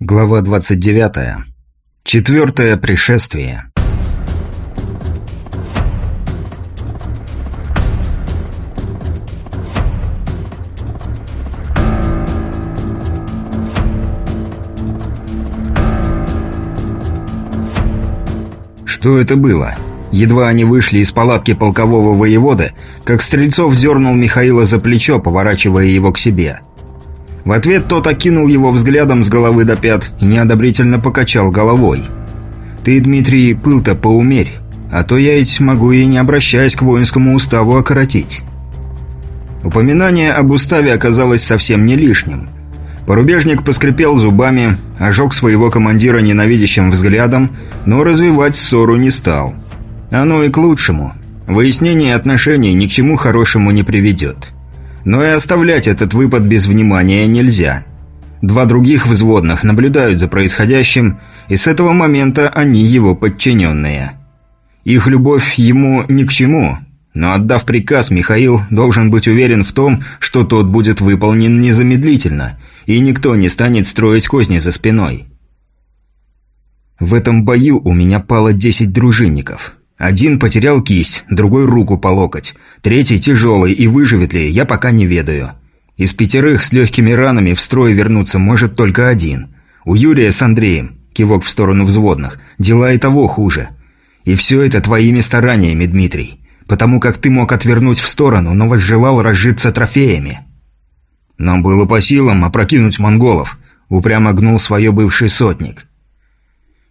Глава 29. Четвертое пришествие. Что это было? Едва они вышли из палатки полкового воевода, как Стрельцов дернул Михаила за плечо, поворачивая его к себе – в ответ тот окинул его взглядом с головы до пят и неодобрительно покачал головой. «Ты, Дмитрий, пыл-то поумерь, а то я ведь могу и не обращаясь к воинскому уставу окоротить». Упоминание об уставе оказалось совсем не лишним. Порубежник поскрипел зубами, ожег своего командира ненавидящим взглядом, но развивать ссору не стал. Оно и к лучшему. Выяснение отношений ни к чему хорошему не приведет. Но и оставлять этот выпад без внимания нельзя. Два других взводных наблюдают за происходящим, и с этого момента они его подчиненные. Их любовь ему ни к чему, но отдав приказ, Михаил должен быть уверен в том, что тот будет выполнен незамедлительно, и никто не станет строить козни за спиной. В этом бою у меня пало десять дружинников. Один потерял кисть, другой руку по локоть, третий тяжелый, и выживет ли, я пока не ведаю. Из пятерых с легкими ранами в строй вернуться может только один. У Юрия с Андреем, кивок в сторону взводных, дела и того хуже. И все это твоими стараниями, Дмитрий. Потому как ты мог отвернуть в сторону, но возжелал разжиться трофеями. Нам было по силам опрокинуть монголов, упрямо гнул свое бывший сотник.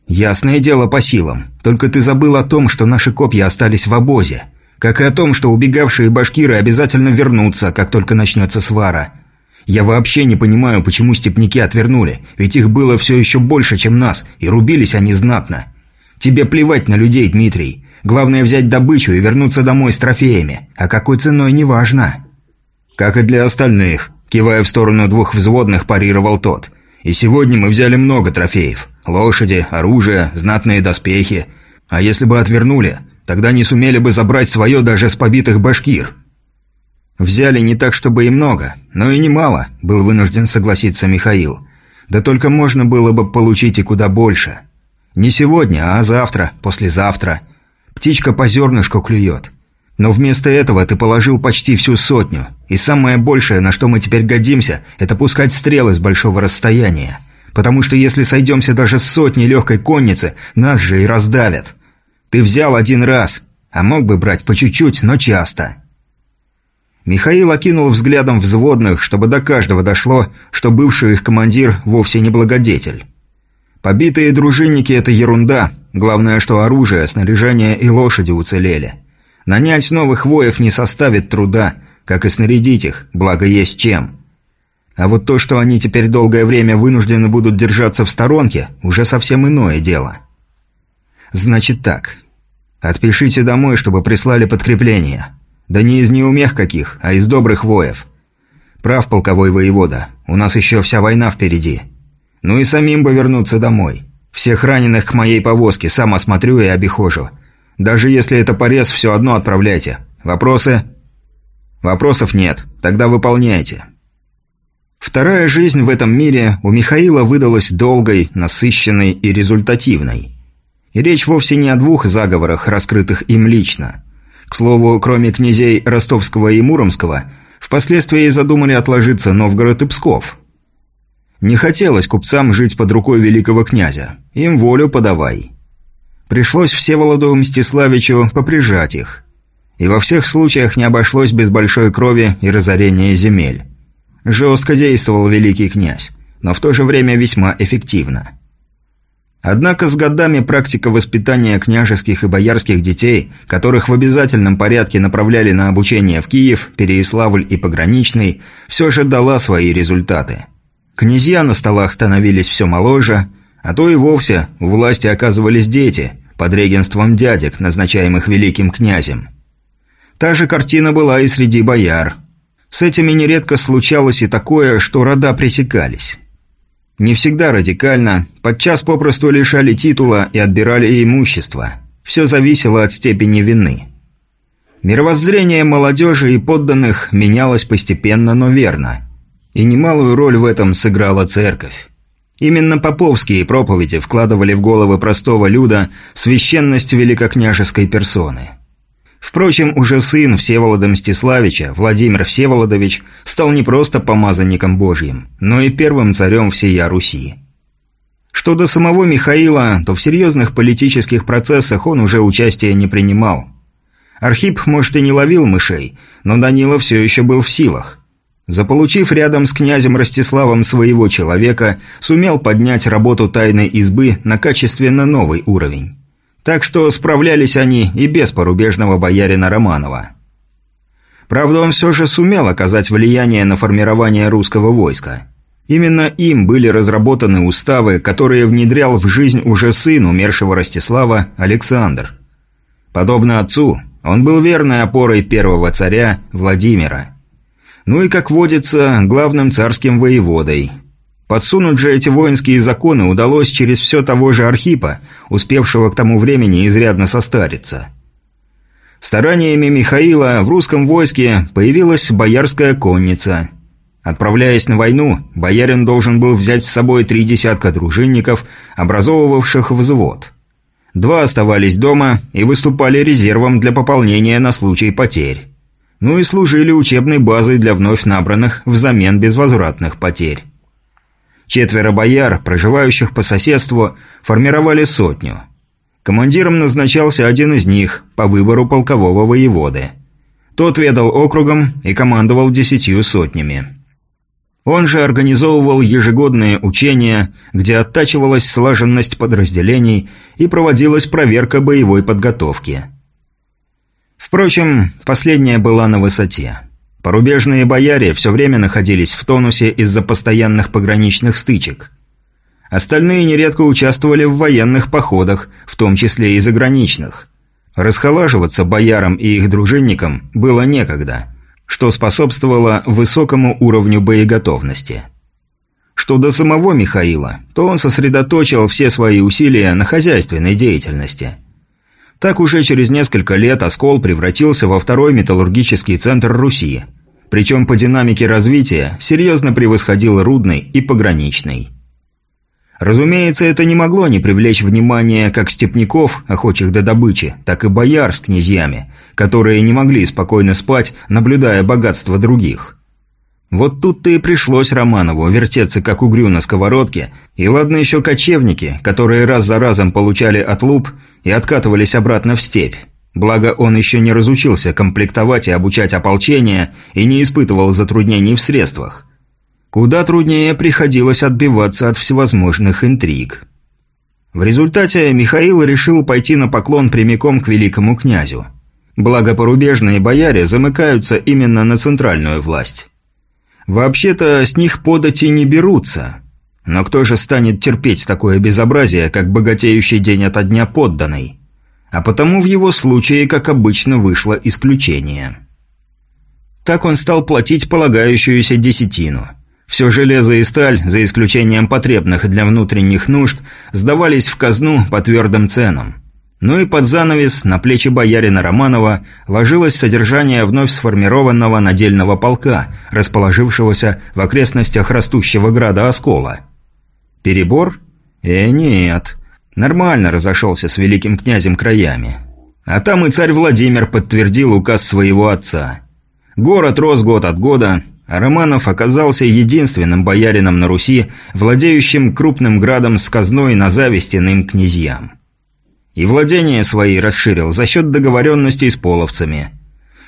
«Ясное дело по силам. Только ты забыл о том, что наши копья остались в обозе. Как и о том, что убегавшие башкиры обязательно вернутся, как только начнется свара. Я вообще не понимаю, почему степняки отвернули, ведь их было все еще больше, чем нас, и рубились они знатно. Тебе плевать на людей, Дмитрий. Главное взять добычу и вернуться домой с трофеями. А какой ценой, неважно». «Как и для остальных», – кивая в сторону двух взводных, парировал тот. «И сегодня мы взяли много трофеев». Лошади, оружие, знатные доспехи. А если бы отвернули, тогда не сумели бы забрать свое даже с побитых башкир. Взяли не так, чтобы и много, но и немало, был вынужден согласиться Михаил. Да только можно было бы получить и куда больше. Не сегодня, а завтра, послезавтра. Птичка по зернышку клюет. Но вместо этого ты положил почти всю сотню. И самое большее, на что мы теперь годимся, это пускать стрелы с большого расстояния. Потому что если сойдемся даже с сотней легкой конницы, нас же и раздавят. Ты взял один раз, а мог бы брать по чуть-чуть, но часто». Михаил окинул взглядом взводных, чтобы до каждого дошло, что бывший их командир вовсе не благодетель. Побитые дружинники – это ерунда, главное, что оружие, снаряжение и лошади уцелели. Нанять новых воев не составит труда, как и снарядить их, благо есть чем. А вот то, что они теперь долгое время вынуждены будут держаться в сторонке, уже совсем иное дело. Значит так. Отпишите домой, чтобы прислали подкрепление. Да не из неумех каких, а из добрых воев. Прав полковой воевода, у нас еще вся война впереди. Ну и самим бы вернуться домой. Всех раненых к моей повозке сам осмотрю и обихожу. Даже если это порез, все одно отправляйте. Вопросы? Вопросов нет, тогда выполняйте. Вторая жизнь в этом мире у Михаила выдалась долгой, насыщенной и результативной. И речь вовсе не о двух заговорах, раскрытых им лично. К слову, кроме князей Ростовского и Муромского, впоследствии задумали отложиться Новгород и Псков. Не хотелось купцам жить под рукой великого князя. Им волю подавай. Пришлось Всеволоду Мстиславичу поприжать их. И во всех случаях не обошлось без большой крови и разорения земель. Жестко действовал великий князь, но в то же время весьма эффективно. Однако с годами практика воспитания княжеских и боярских детей, которых в обязательном порядке направляли на обучение в Киев, Переяславль и Пограничный, все же дала свои результаты. Князья на столах становились все моложе, а то и вовсе у власти оказывались дети, под регенством дядек, назначаемых великим князем. Та же картина была и среди бояр – с этими нередко случалось и такое, что рода пресекались. Не всегда радикально, подчас попросту лишали титула и отбирали имущество. Все зависело от степени вины. Мировоззрение молодежи и подданных менялось постепенно, но верно. И немалую роль в этом сыграла церковь. Именно поповские проповеди вкладывали в головы простого люда священность великокняжеской персоны. Впрочем, уже сын Всеволода Мстиславича, Владимир Всеволодович, стал не просто помазанником Божьим, но и первым царем всея Руси. Что до самого Михаила, то в серьезных политических процессах он уже участия не принимал. Архип, может, и не ловил мышей, но Данила все еще был в силах. Заполучив рядом с князем Ростиславом своего человека, сумел поднять работу тайной избы на качественно новый уровень. Так что справлялись они и без порубежного боярина Романова. Правда, он все же сумел оказать влияние на формирование русского войска. Именно им были разработаны уставы, которые внедрял в жизнь уже сын умершего Ростислава Александр. Подобно отцу, он был верной опорой первого царя Владимира. Ну и, как водится, главным царским воеводой. Подсунуть же эти воинские законы удалось через все того же Архипа, успевшего к тому времени изрядно состариться. Стараниями Михаила в русском войске появилась боярская конница – Отправляясь на войну, боярин должен был взять с собой три десятка дружинников, образовывавших взвод. Два оставались дома и выступали резервом для пополнения на случай потерь. Ну и служили учебной базой для вновь набранных взамен безвозвратных потерь. Четверо бояр, проживающих по соседству, формировали сотню. Командиром назначался один из них по выбору полкового воеводы. Тот ведал округом и командовал десятью сотнями. Он же организовывал ежегодные учения, где оттачивалась слаженность подразделений и проводилась проверка боевой подготовки. Впрочем, последняя была на высоте. Порубежные бояре все время находились в тонусе из-за постоянных пограничных стычек. Остальные нередко участвовали в военных походах, в том числе и заграничных. Расхолаживаться боярам и их дружинникам было некогда – что способствовало высокому уровню боеготовности. Что до самого Михаила, то он сосредоточил все свои усилия на хозяйственной деятельности. Так уже через несколько лет Оскол превратился во второй металлургический центр Руси, причем по динамике развития серьезно превосходил Рудный и Пограничный. Разумеется, это не могло не привлечь внимания как степняков, охочих до добычи, так и бояр с князьями, которые не могли спокойно спать, наблюдая богатство других. Вот тут-то и пришлось Романову вертеться как угрю на сковородке, и ладно еще кочевники, которые раз за разом получали отлуп и откатывались обратно в степь. Благо, он еще не разучился комплектовать и обучать ополчение и не испытывал затруднений в средствах. Куда труднее приходилось отбиваться от всевозможных интриг. В результате Михаил решил пойти на поклон прямиком к великому князю. Благо порубежные бояре замыкаются именно на центральную власть. Вообще-то с них подати не берутся. Но кто же станет терпеть такое безобразие, как богатеющий день ото дня подданный? А потому в его случае, как обычно, вышло исключение. Так он стал платить полагающуюся десятину. Все железо и сталь, за исключением потребных для внутренних нужд, сдавались в казну по твердым ценам. Ну и под занавес на плечи боярина Романова ложилось содержание вновь сформированного надельного полка, расположившегося в окрестностях растущего града Оскола. Перебор? Э, нет. Нормально разошелся с великим князем краями. А там и царь Владимир подтвердил указ своего отца. Город рос год от года, а Романов оказался единственным боярином на Руси, владеющим крупным градом с казной на зависть иным князьям. И владения свои расширил за счет договоренностей с половцами.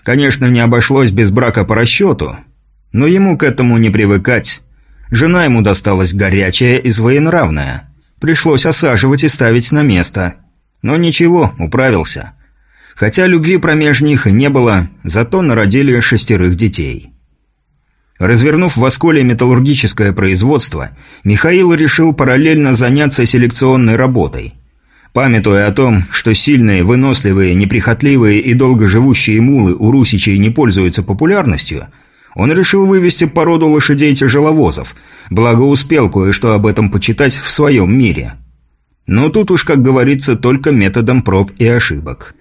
Конечно, не обошлось без брака по расчету, но ему к этому не привыкать. Жена ему досталась горячая и своенравная. Пришлось осаживать и ставить на место. Но ничего, управился. Хотя любви промеж них и не было, зато народили шестерых детей. Развернув в Осколе металлургическое производство, Михаил решил параллельно заняться селекционной работой – Памятуя о том, что сильные, выносливые, неприхотливые и долгоживущие мулы у русичей не пользуются популярностью, он решил вывести породу лошадей-тяжеловозов, благо успел кое-что об этом почитать в своем мире. Но тут уж, как говорится, только методом проб и ошибок.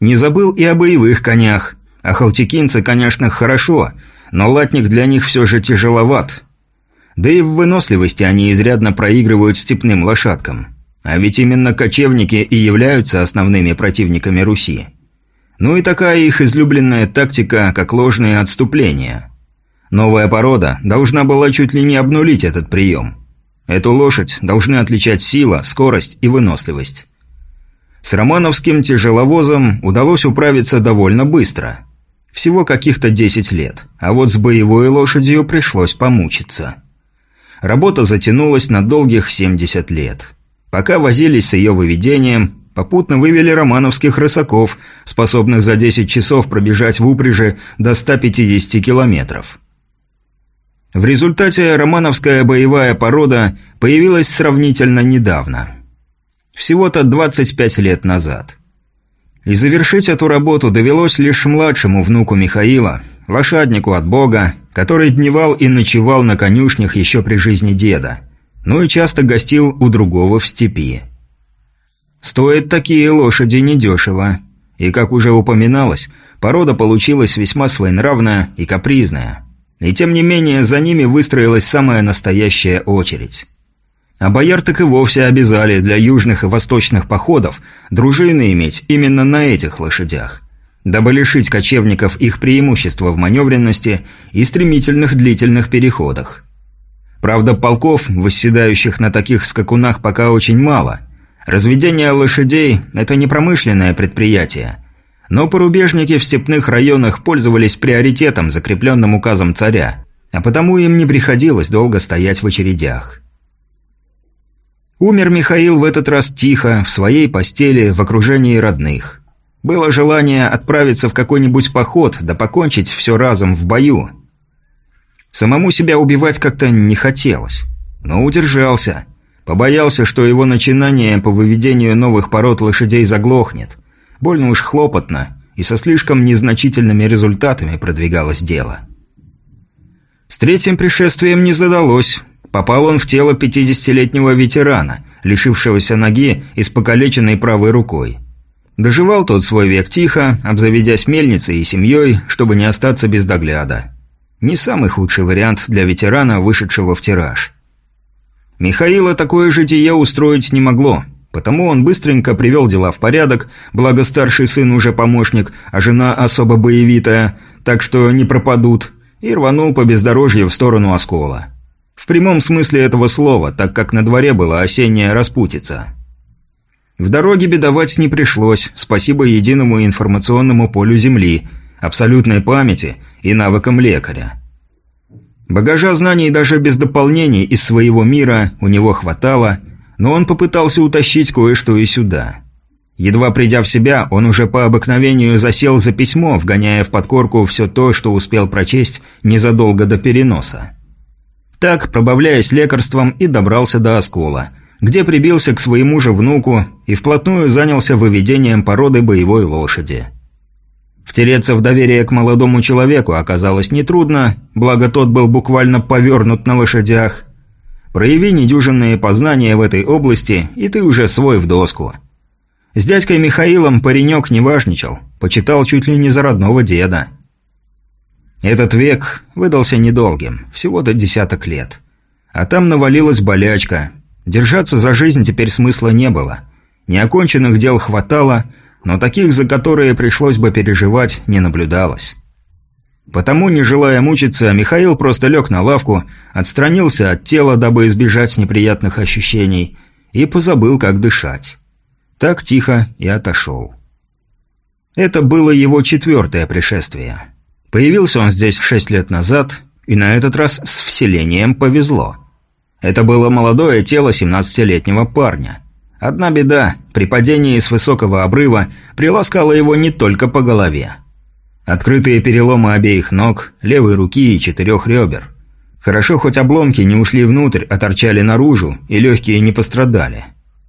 Не забыл и о боевых конях. А халтикинцы, конечно, хорошо, но латник для них все же тяжеловат. Да и в выносливости они изрядно проигрывают степным лошадкам. А ведь именно кочевники и являются основными противниками Руси. Ну и такая их излюбленная тактика, как ложные отступления. Новая порода должна была чуть ли не обнулить этот прием. Эту лошадь должны отличать сила, скорость и выносливость. С романовским тяжеловозом удалось управиться довольно быстро. Всего каких-то 10 лет, а вот с боевой лошадью пришлось помучиться. Работа затянулась на долгих 70 лет. Пока возились с ее выведением, попутно вывели романовских рысаков, способных за 10 часов пробежать в упряжи до 150 километров. В результате романовская боевая порода появилась сравнительно недавно. Всего-то 25 лет назад. И завершить эту работу довелось лишь младшему внуку Михаила, лошаднику от Бога, который дневал и ночевал на конюшнях еще при жизни деда, ну и часто гостил у другого в степи. Стоят такие лошади недешево, и, как уже упоминалось, порода получилась весьма своенравная и капризная. И тем не менее, за ними выстроилась самая настоящая очередь. А бояр так и вовсе обязали для южных и восточных походов дружины иметь именно на этих лошадях, дабы лишить кочевников их преимущества в маневренности и стремительных длительных переходах. Правда, полков, восседающих на таких скакунах, пока очень мало. Разведение лошадей – это не промышленное предприятие. Но порубежники в степных районах пользовались приоритетом, закрепленным указом царя, а потому им не приходилось долго стоять в очередях. Умер Михаил в этот раз тихо, в своей постели, в окружении родных. Было желание отправиться в какой-нибудь поход, да покончить все разом в бою. Самому себя убивать как-то не хотелось. Но удержался. Побоялся, что его начинание по выведению новых пород лошадей заглохнет. Больно уж хлопотно, и со слишком незначительными результатами продвигалось дело. С третьим пришествием не задалось. Попал он в тело 50-летнего ветерана, лишившегося ноги и с покалеченной правой рукой. Доживал тот свой век тихо, обзаведясь мельницей и семьей, чтобы не остаться без догляда. Не самый худший вариант для ветерана, вышедшего в тираж. Михаила такое житие устроить не могло, потому он быстренько привел дела в порядок, благо старший сын уже помощник, а жена особо боевитая, так что не пропадут, и рванул по бездорожью в сторону оскола. В прямом смысле этого слова, так как на дворе была осенняя распутица. В дороге бедовать не пришлось, спасибо единому информационному полю Земли, абсолютной памяти и навыкам лекаря. Багажа знаний даже без дополнений из своего мира у него хватало, но он попытался утащить кое-что и сюда. Едва придя в себя, он уже по обыкновению засел за письмо, вгоняя в подкорку все то, что успел прочесть незадолго до переноса. Так, пробавляясь лекарством, и добрался до оскола, где прибился к своему же внуку и вплотную занялся выведением породы боевой лошади. Втереться в доверие к молодому человеку оказалось нетрудно, благо тот был буквально повернут на лошадях. Прояви недюжинные познания в этой области, и ты уже свой в доску. С дядькой Михаилом паренек не важничал, почитал чуть ли не за родного деда. Этот век выдался недолгим, всего до десяток лет. А там навалилась болячка. Держаться за жизнь теперь смысла не было. Неоконченных дел хватало, но таких, за которые пришлось бы переживать, не наблюдалось. Потому, не желая мучиться, Михаил просто лег на лавку, отстранился от тела, дабы избежать неприятных ощущений, и позабыл, как дышать. Так тихо и отошел. Это было его четвертое пришествие. Появился он здесь шесть лет назад, и на этот раз с вселением повезло. Это было молодое тело 17-летнего парня. Одна беда, при падении с высокого обрыва приласкало его не только по голове. Открытые переломы обеих ног, левой руки и четырех ребер. Хорошо, хоть обломки не ушли внутрь, а торчали наружу, и легкие не пострадали.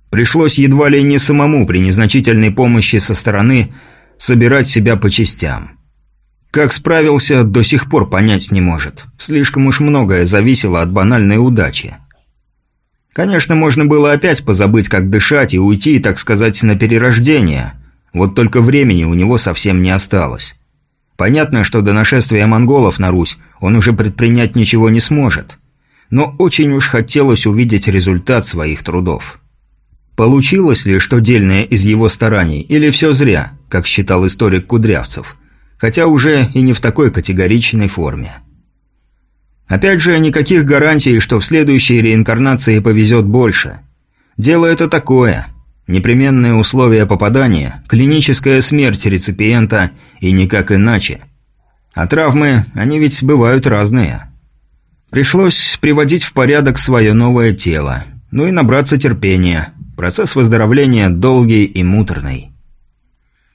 Пришлось едва ли не самому при незначительной помощи со стороны собирать себя по частям. Как справился, до сих пор понять не может. Слишком уж многое зависело от банальной удачи. Конечно, можно было опять позабыть, как дышать, и уйти, так сказать, на перерождение. Вот только времени у него совсем не осталось. Понятно, что до нашествия монголов на Русь он уже предпринять ничего не сможет. но очень уж хотелось увидеть результат своих трудов. Получилось ли что дельное из его стараний, или все зря, как считал историк Кудрявцев, хотя уже и не в такой категоричной форме. Опять же, никаких гарантий, что в следующей реинкарнации повезет больше. Дело это такое. Непременные условия попадания, клиническая смерть реципиента и никак иначе. А травмы, они ведь бывают разные. Пришлось приводить в порядок свое новое тело, ну и набраться терпения – Процесс выздоровления долгий и муторный.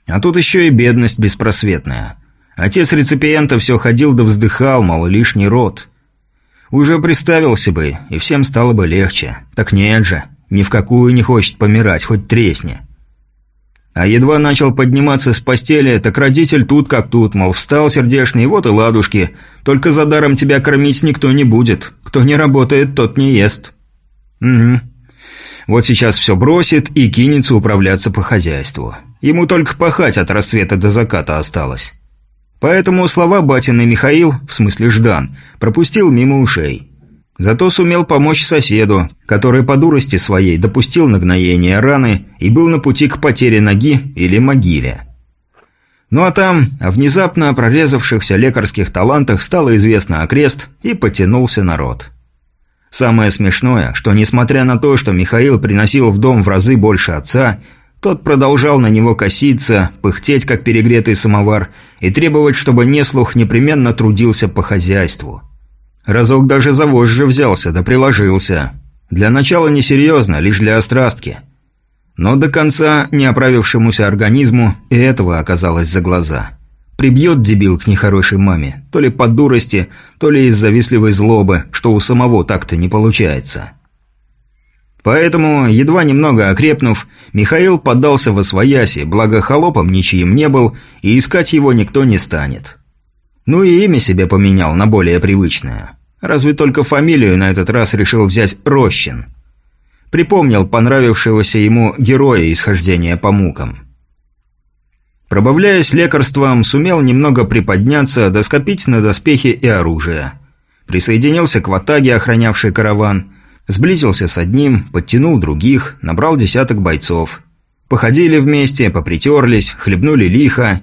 А тут еще и бедность беспросветная. Отец реципиента все ходил да вздыхал, мол, лишний род. Уже представился бы, и всем стало бы легче. Так нет же, ни в какую не хочет помирать, хоть тресни. А едва начал подниматься с постели, так родитель тут как тут, мол, встал сердешный, вот и ладушки. Только за даром тебя кормить никто не будет. Кто не работает, тот не ест. Угу. Вот сейчас все бросит и кинется управляться по хозяйству. Ему только пахать от рассвета до заката осталось. Поэтому слова батины Михаил, в смысле Ждан, пропустил мимо ушей. Зато сумел помочь соседу, который по дурости своей допустил нагноение раны и был на пути к потере ноги или могиле. Ну а там, о внезапно прорезавшихся лекарских талантах стало известно окрест и потянулся народ. Самое смешное, что несмотря на то, что Михаил приносил в дом в разы больше отца, тот продолжал на него коситься, пыхтеть, как перегретый самовар, и требовать, чтобы неслух непременно трудился по хозяйству. Разок даже за вожжи взялся, да приложился. Для начала несерьезно, лишь для острастки. Но до конца неоправившемуся организму и этого оказалось за глаза. Прибьет дебил к нехорошей маме, то ли по дурости, то ли из завистливой злобы, что у самого так-то не получается. Поэтому, едва немного окрепнув, Михаил поддался во свояси, благо холопом ничьим не был, и искать его никто не станет. Ну и имя себе поменял на более привычное. Разве только фамилию на этот раз решил взять Рощин. Припомнил понравившегося ему героя исхождения по мукам. Пробавляясь лекарством, сумел немного приподняться, доскопить на доспехи и оружие. Присоединился к ватаге, охранявшей караван, сблизился с одним, подтянул других, набрал десяток бойцов. Походили вместе, попритерлись, хлебнули лихо.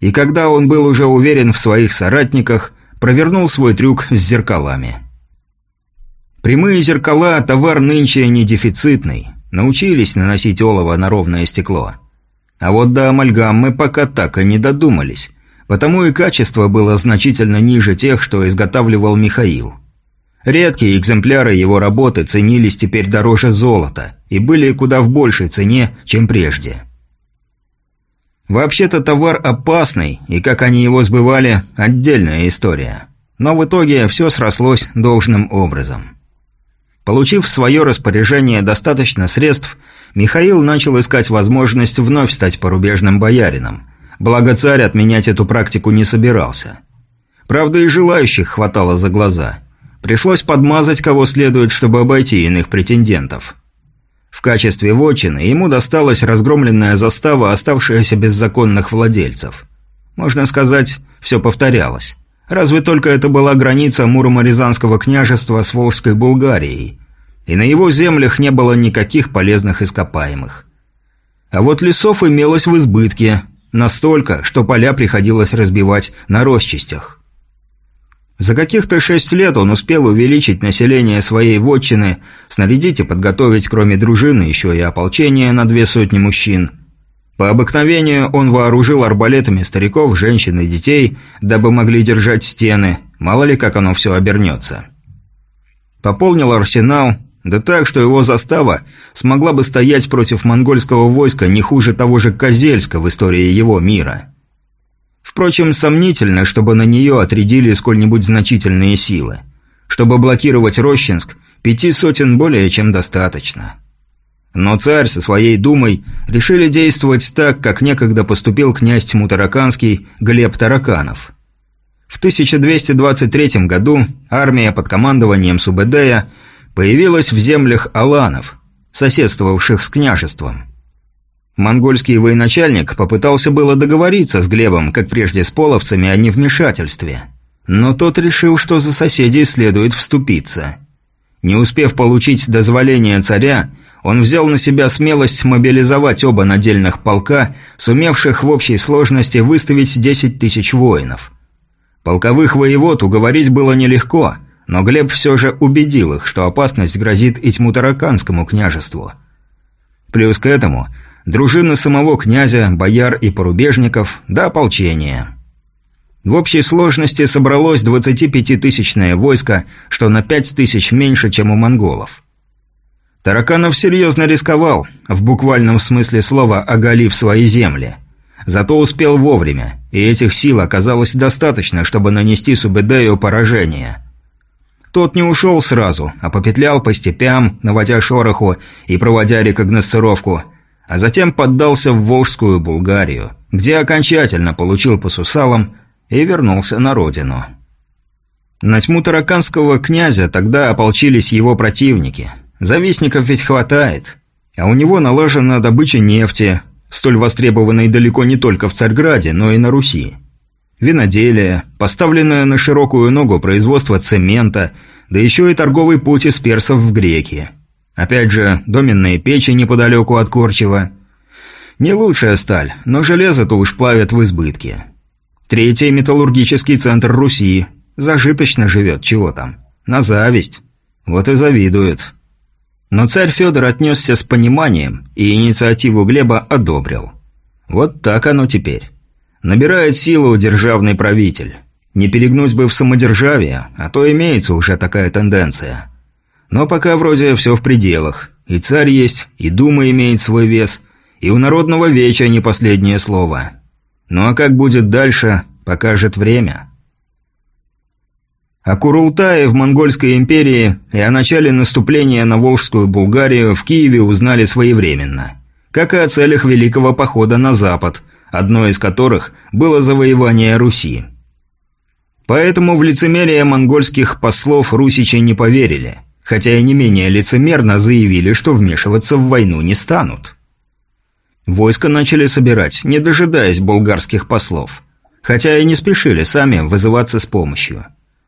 И когда он был уже уверен в своих соратниках, провернул свой трюк с зеркалами. Прямые зеркала – товар нынче не дефицитный. Научились наносить олово на ровное стекло – а вот до амальгаммы пока так и не додумались, потому и качество было значительно ниже тех, что изготавливал Михаил. Редкие экземпляры его работы ценились теперь дороже золота и были куда в большей цене, чем прежде. Вообще-то товар опасный, и как они его сбывали – отдельная история. Но в итоге все срослось должным образом. Получив в свое распоряжение достаточно средств – Михаил начал искать возможность вновь стать порубежным боярином. Благо царь отменять эту практику не собирался. Правда, и желающих хватало за глаза. Пришлось подмазать кого следует, чтобы обойти иных претендентов. В качестве вотчины ему досталась разгромленная застава, оставшаяся без законных владельцев. Можно сказать, все повторялось. Разве только это была граница Муромо-Рязанского княжества с Волжской Булгарией – и на его землях не было никаких полезных ископаемых. А вот лесов имелось в избытке, настолько, что поля приходилось разбивать на росчистях. За каких-то шесть лет он успел увеличить население своей вотчины, снарядить и подготовить кроме дружины еще и ополчение на две сотни мужчин. По обыкновению он вооружил арбалетами стариков, женщин и детей, дабы могли держать стены, мало ли как оно все обернется. Пополнил арсенал, да так, что его застава смогла бы стоять против монгольского войска не хуже того же Козельска в истории его мира. Впрочем, сомнительно, чтобы на нее отрядили сколь-нибудь значительные силы. Чтобы блокировать Рощинск, пяти сотен более чем достаточно. Но царь со своей думой решили действовать так, как некогда поступил князь Тьму-Тараканский Глеб Тараканов. В 1223 году армия под командованием Субэдея появилась в землях аланов, соседствовавших с княжеством. Монгольский военачальник попытался было договориться с Глебом, как прежде с половцами, о невмешательстве. Но тот решил, что за соседей следует вступиться. Не успев получить дозволение царя, он взял на себя смелость мобилизовать оба надельных полка, сумевших в общей сложности выставить 10 тысяч воинов. Полковых воевод уговорить было нелегко, но Глеб все же убедил их, что опасность грозит и Тьмутараканскому княжеству. Плюс к этому дружины самого князя, бояр и порубежников, да ополчения. В общей сложности собралось 25-тысячное войско, что на 5 тысяч меньше, чем у монголов. Тараканов серьезно рисковал, в буквальном смысле слова оголив свои земли. Зато успел вовремя, и этих сил оказалось достаточно, чтобы нанести Субедею поражение. Тот не ушел сразу, а попетлял по степям, наводя шороху и проводя рекогносцировку, а затем поддался в Волжскую Булгарию, где окончательно получил по сусалам и вернулся на родину. На тьму тараканского князя тогда ополчились его противники – Завистников ведь хватает. А у него налажена добыча нефти, столь востребованной далеко не только в Царьграде, но и на Руси. Виноделие, поставленное на широкую ногу производство цемента, да еще и торговый путь из персов в греки. Опять же, доменные печи неподалеку от Корчева. Не лучшая сталь, но железо-то уж плавят в избытке. Третий металлургический центр Руси. Зажиточно живет, чего там. На зависть. Вот и завидует. Но царь Федор отнесся с пониманием и инициативу Глеба одобрил. Вот так оно теперь. Набирает силу державный правитель. Не перегнуть бы в самодержавие, а то имеется уже такая тенденция. Но пока вроде все в пределах. И царь есть, и дума имеет свой вес, и у народного веча не последнее слово. Ну а как будет дальше, покажет время. О Курултае в Монгольской империи и о начале наступления на Волжскую Булгарию в Киеве узнали своевременно. Как и о целях Великого Похода на Запад, одно из которых было завоевание Руси. Поэтому в лицемерие монгольских послов русичи не поверили, хотя и не менее лицемерно заявили, что вмешиваться в войну не станут. Войско начали собирать, не дожидаясь болгарских послов, хотя и не спешили сами вызываться с помощью.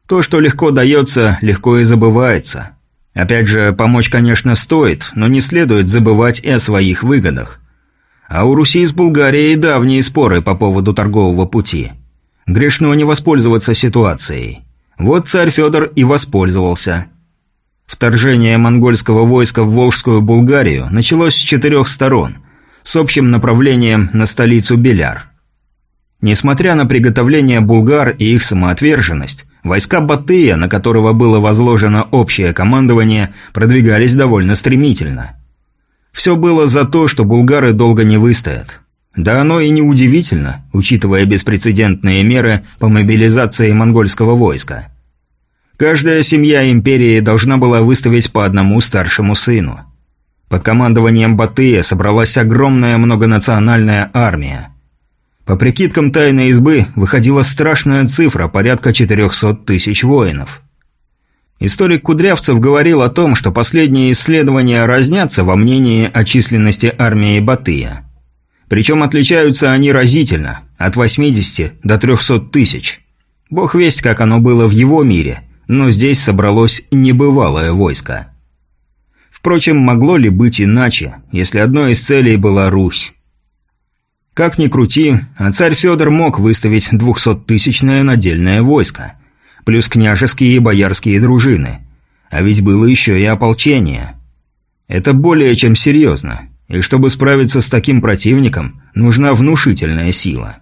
То, что легко дается, легко и забывается. Опять же, помочь, конечно, стоит, но не следует забывать и о своих выгодах. А у Руси с Булгарией давние споры по поводу торгового пути. Грешно не воспользоваться ситуацией. Вот царь Федор и воспользовался. Вторжение монгольского войска в Волжскую Булгарию началось с четырех сторон, с общим направлением на столицу Беляр. Несмотря на приготовление булгар и их самоотверженность, Войска Батыя, на которого было возложено общее командование, продвигались довольно стремительно. Все было за то, что булгары долго не выстоят. Да оно и не удивительно, учитывая беспрецедентные меры по мобилизации монгольского войска. Каждая семья империи должна была выставить по одному старшему сыну. Под командованием Батыя собралась огромная многонациональная армия. По прикидкам тайной избы выходила страшная цифра, порядка 400 тысяч воинов. Историк Кудрявцев говорил о том, что последние исследования разнятся во мнении о численности армии Батыя. Причем отличаются они разительно, от 80 до 300 тысяч. Бог весть, как оно было в его мире, но здесь собралось небывалое войско. Впрочем, могло ли быть иначе, если одной из целей была Русь? Как ни крути, а царь Федор мог выставить двухсоттысячное надельное войско, плюс княжеские и боярские дружины. А ведь было еще и ополчение. Это более чем серьезно, и чтобы справиться с таким противником, нужна внушительная сила.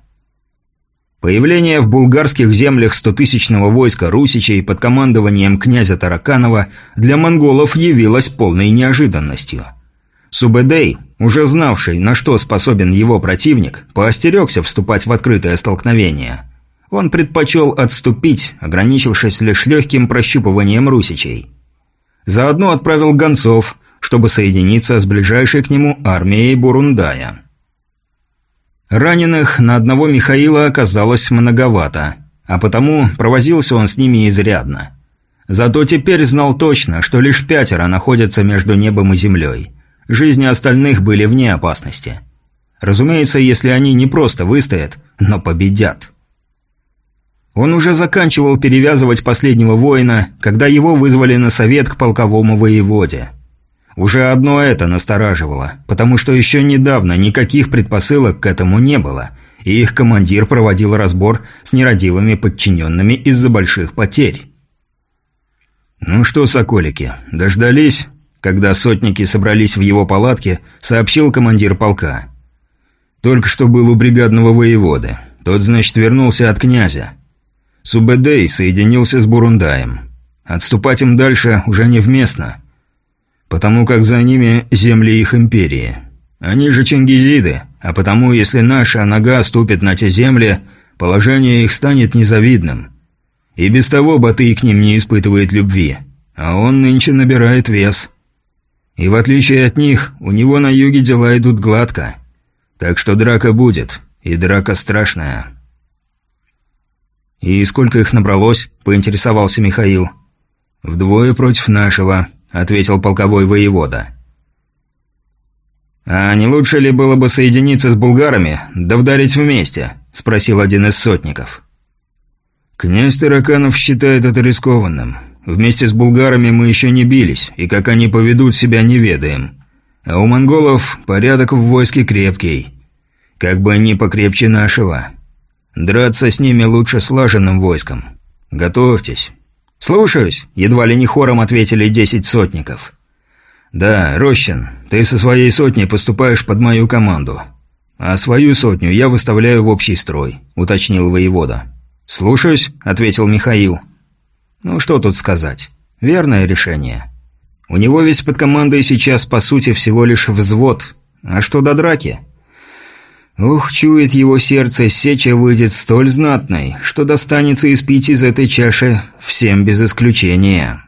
Появление в булгарских землях стотысячного войска русичей под командованием князя Тараканова для монголов явилось полной неожиданностью – Субэдэй, уже знавший, на что способен его противник, поостерегся вступать в открытое столкновение. Он предпочел отступить, ограничившись лишь легким прощупыванием русичей. Заодно отправил гонцов, чтобы соединиться с ближайшей к нему армией Бурундая. Раненых на одного Михаила оказалось многовато, а потому провозился он с ними изрядно. Зато теперь знал точно, что лишь пятеро находятся между небом и землей – Жизни остальных были вне опасности. Разумеется, если они не просто выстоят, но победят. Он уже заканчивал перевязывать последнего воина, когда его вызвали на совет к полковому воеводе. Уже одно это настораживало, потому что еще недавно никаких предпосылок к этому не было, и их командир проводил разбор с нерадивыми подчиненными из-за больших потерь. «Ну что, соколики, дождались?» Когда сотники собрались в его палатке, сообщил командир полка. «Только что был у бригадного воеводы. Тот, значит, вернулся от князя. Субэдэй соединился с Бурундаем. Отступать им дальше уже невместно, потому как за ними земли их империи. Они же чингизиды, а потому, если наша нога ступит на те земли, положение их станет незавидным. И без того Батый к ним не испытывает любви, а он нынче набирает вес. И в отличие от них, у него на юге дела идут гладко. Так что драка будет, и драка страшная. «И сколько их набралось?» – поинтересовался Михаил. «Вдвое против нашего», – ответил полковой воевода. «А не лучше ли было бы соединиться с булгарами, да вдарить вместе?» – спросил один из сотников. «Князь Тараканов считает это рискованным. Вместе с булгарами мы еще не бились, и как они поведут себя, не ведаем. А у монголов порядок в войске крепкий. Как бы они покрепче нашего. Драться с ними лучше слаженным войском. Готовьтесь». «Слушаюсь», — едва ли не хором ответили десять сотников. «Да, Рощин, ты со своей сотней поступаешь под мою команду. А свою сотню я выставляю в общий строй», — уточнил воевода. «Слушаюсь», — ответил Михаил. «Ну что тут сказать? Верное решение. У него весь под командой сейчас, по сути, всего лишь взвод. А что до драки? Ух, чует его сердце, сеча выйдет столь знатной, что достанется испить из этой чаши всем без исключения».